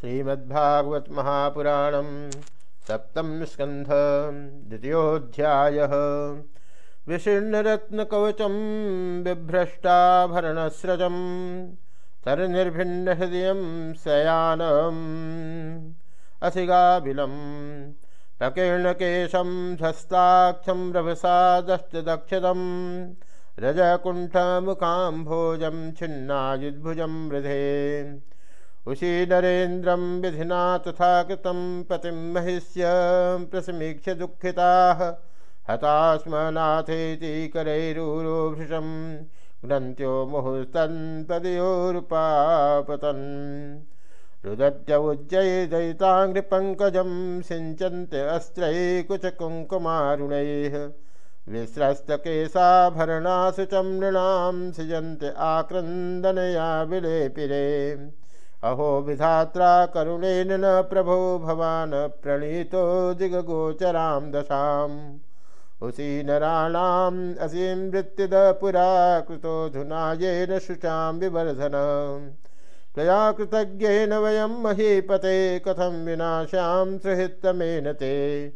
श्रीमद्भागवत महापुराण सप्तम स्कंध, द्वितीयोध्याय। विशीर्णरत्नकवचं बिभ्रष्टाभरणस्रजं, तरनिर्भिन्नहृदयं शयानम् असिगाबिलं प्रकीर्णकेशं धस्ताक्षं रभसादष्टदक्षदं रजकुण्ठमुखाम्भोजं, छिन्नायुद्भुजं मृधे उशी नरेन्द्रं विधिना तथा कृतं पतिं महिष्य प्रसमीक्ष दुखिता। हता स्म नाथेति करैरूरोभृशं ग्रन्थ्यो मुहुस्तन्पदयोरुपापतन् रुदत्य उज्जयिदयिताङ्घ्रिपङ्कजं सिञ्चन्त्य अस्त्रैकुचकुङ्कुमारुणैः। विस्रस्तकेशाभरणाशुचं नृणां सृजन्त्य आक्रन्दनया विलेपिरे अहो विधात्रा करुणेन न प्रभो भवान् प्रणीतो दिगगोचरां दशाम्। उसी नराणाम् असीं वृत्तिद पुरा कृतोऽधुना विवर्धन। त्वया कृतज्ञेन वयं महीपते, कथं विनाशां सुहितमेन ते।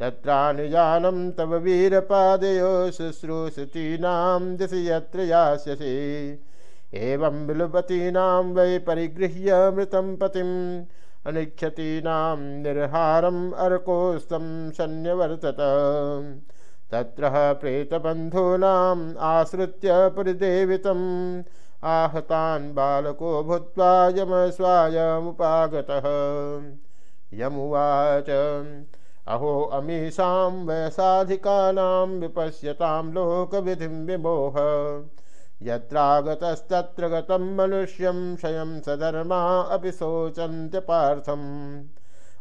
तत्रानुजानं तव वीरपादयो शुश्रूषुचीनां दिशि यत्र यास्यसि। एवं विलुपतीनां वै परिगृह्य मृतं पतिम्। अनिक्षतीनां निर्हारम् अर्कोस्तं सन्न्यवर्तत तत्र प्रेतबन्धूनाम् आश्रित्य परिदेवितम्। आहतान् बालको भूत्वा यमस्वायमुपागतः यमुवाच, अहो अमीषां वयसाधिकानां विपश्यतां लोकविधिं विमोह। यत्रागतस्तत्र गतं मनुष्यं स्वयं सधर्मा अपि शोचन्त्य पार्थम्।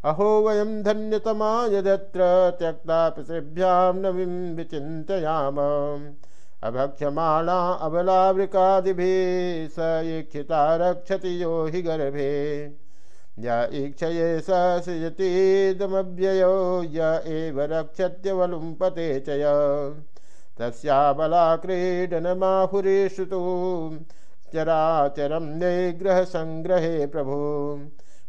अहो वयं धन्यतमा यदत्र त्यक्ता पृथिभ्यां नवीं विचिन्तयाम। अभक्ष्यमाणा अबलावृकादिभिः स ईक्षिता रक्षति यो हि गर्भे। य ईक्षये स सृजतीदमव्ययो, य एव रक्षत्यवलुम्पते च तस्याबलाक्रीडनमाहुरीषु तु चराचरं निग्रहसङ्ग्रहे प्रभु।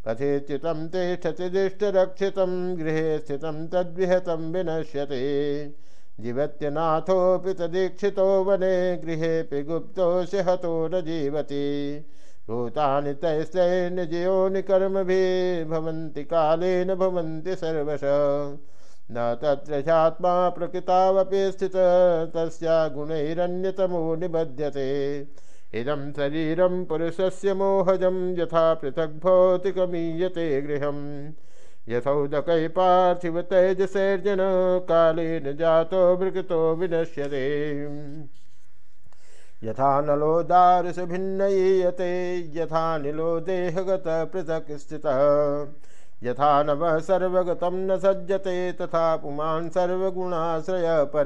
पथिच्युतं तिष्ठति दिष्टरक्षितं, गृहे स्थितं तद्विहतं विनश्यते। जीवत्यनाथोऽपि तदीक्षितो वने, गृहेऽपि गुप्तोऽस्य हतो न जीवति। भूतानि तैस्तैर्निजयोनिकर्मभिः भवन्ति कालेन भवन्ति सर्वश। न तत्र स्थित, तस्या गुणैरन्यतमो निबध्यते। इदं शरीरं पुरुषस्य मोहजं यथा पृथग् भौतिकमीयते गृहं यथौदकै पार्थिवतैजसैर्जन कालेन जातो मृगतो विनश्यते। यथा नलो दारुषभिन्नयीयते यथा निलो देहगत पृथक् स्थितः। यथा नव सर्वगतं न सज्जते तथा पुमान् सर्वगुणाश्रय पर।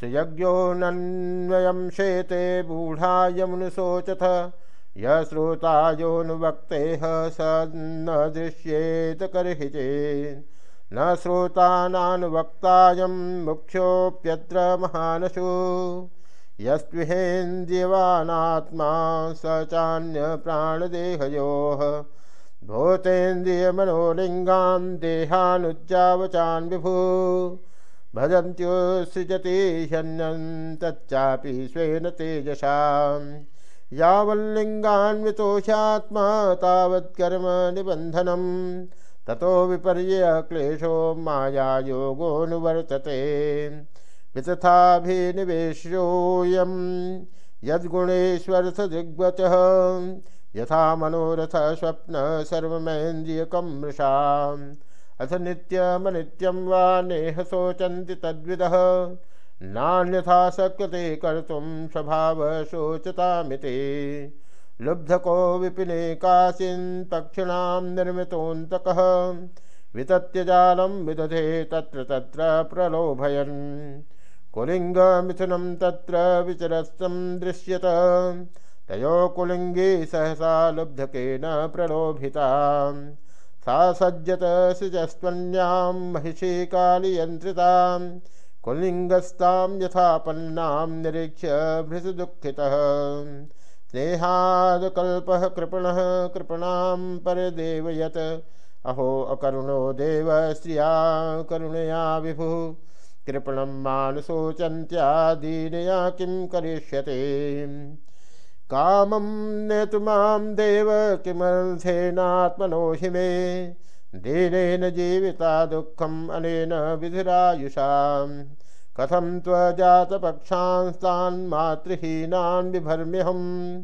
सुयज्ञो नन्वयं शेते बूढायमुनुशोचथ यः श्रोतायोनुवक्तेः स न दृश्येत कर्हिचे न श्रोतानानुवक्तायं मुख्योऽप्यत्र महानशु, यस्त्विहेन्द्रियवानात्मा स चान्य चान्यप्राणदेहयोः। भूतेन्द्रियमनोलिङ्गान् देहानुज्जावचान् विभु। भजन्त्योत्सृजति ह्यन्यन्तच्चापि स्वेन तेजसा। यावल्लिङ्गान्वितोषात्मा तावत्कर्म निबन्धनं। ततो विपर्यक्लेशो मायायोगोऽनुवर्तते वितथाभिनिवेश्योऽयं यद्गुणेश्वरसदिग्वचः। यथा मनोरथ स्वप्न सर्वमेन्द्रियकं मृषा अथ नित्यमनित्यं वा नेह शोचन्ति तद्विदः। नान्यथा शक्यते कर्तुं स्वभाव शोचतामिति। लुब्धको विपिने काचिन् पक्षिणां निर्मितोऽन्तकः। वितत्यजालं विदधे तत्र तत्र प्रलोभयन्। कुलिङ्गमिथुनं तत्र विचरस्तं दृश्यत। तयो कुलिङ्गी सहसा लुब्धकेन प्रलोभिता। सा सज्जत सृजस्त्वन्यां महिषी कालियन्त्रितां। कुलिङ्गस्तां यथापन्नां निरीक्ष्य भृशुदुःखितः। स्नेहादकल्पः कृपणः, कृपणां परदेव यत् अहो अकरुणो देव श्रिया करुणया विभुः। कृपणं मानसोचन्त्यादीनया किं करिष्यते? कामं नेतु माँ देव किमर्थेनात्मनो हि मे। दीनेन जीविता दुःखम् अनेन विधिरायुषाम्। कथं त्वजातपक्षांस्तान् मातृहीनान् बिभर्म्यहम्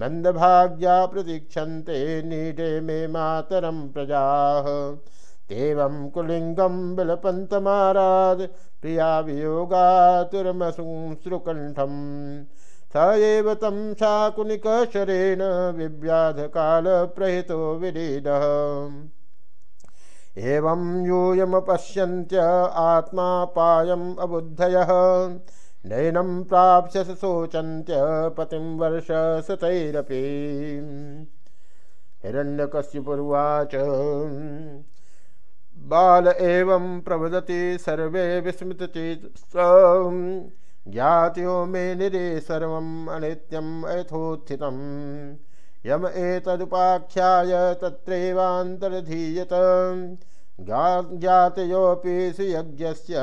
मन्दभाग्या प्रतीक्षन्ते नीडे मे मातरं प्रजाः। एवं कुलिङ्गं विलपन्तमाराद् प्रिया वियोगातुरमसुश्रुकण्ठम् स एव तं शाकुनिकशरेण विव्याधकालप्रहितो विलीनः एवं यूयमपश्यन्त्य आत्मा पायम् अबुद्धयः। नैनं प्राप्स्यस शोचन्त्य पतिं वर्षसतैरपि हिरण्यकश्यपुर्वाच, बाल एवं प्रवदति सर्वे विस्मृतचेत ज्ञात्यो मे निरे सर्वम् अनित्यम् अयथोत्थितम् यम एतदुपाख्याय तत्रैवान्तर्धीयत। ज्ञातयोऽपि सुयज्ञस्य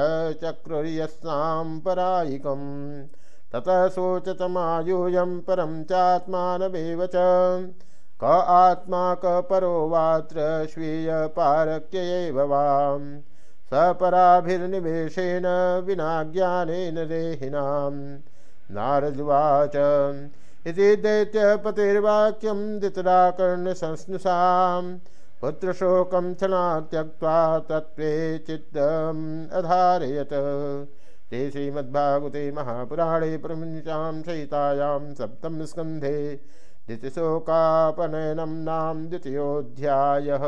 चक्रुर्यस्नां परायिकम्। ततः शोचतमायूयं परं चात्मानमेव च। क आत्मा क परो वात्र स्वीयपारक्य एव वां सपराभिर्निवेशेन विना ज्ञानेन देहिनां नारदुवाच। इति दैत्यपतिर्वाक्यं दितराकर्णसंस्नुषाम् पुत्रशोकं क्षणा त्यक्त्वा तत्त्वे चित्तम् अधारयत। ते श्रीमद्भागवते महापुराणे प्रमुचां सहितायां सप्तमस्कन्धे द्वितीयशोकापनयनं नाम द्वितीयोऽध्यायः।